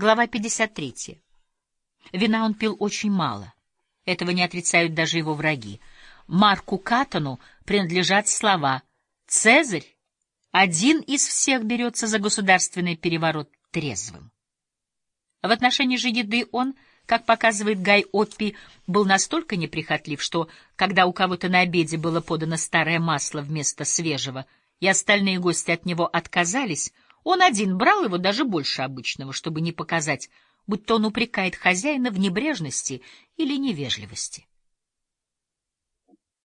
Глава 53. Вина он пил очень мало. Этого не отрицают даже его враги. Марку Катону принадлежат слова «Цезарь один из всех берется за государственный переворот трезвым». В отношении же еды он, как показывает Гай Оппи, был настолько неприхотлив, что, когда у кого-то на обеде было подано старое масло вместо свежего, и остальные гости от него отказались, он один брал его даже больше обычного, чтобы не показать, будто он упрекает хозяина в небрежности или невежливости.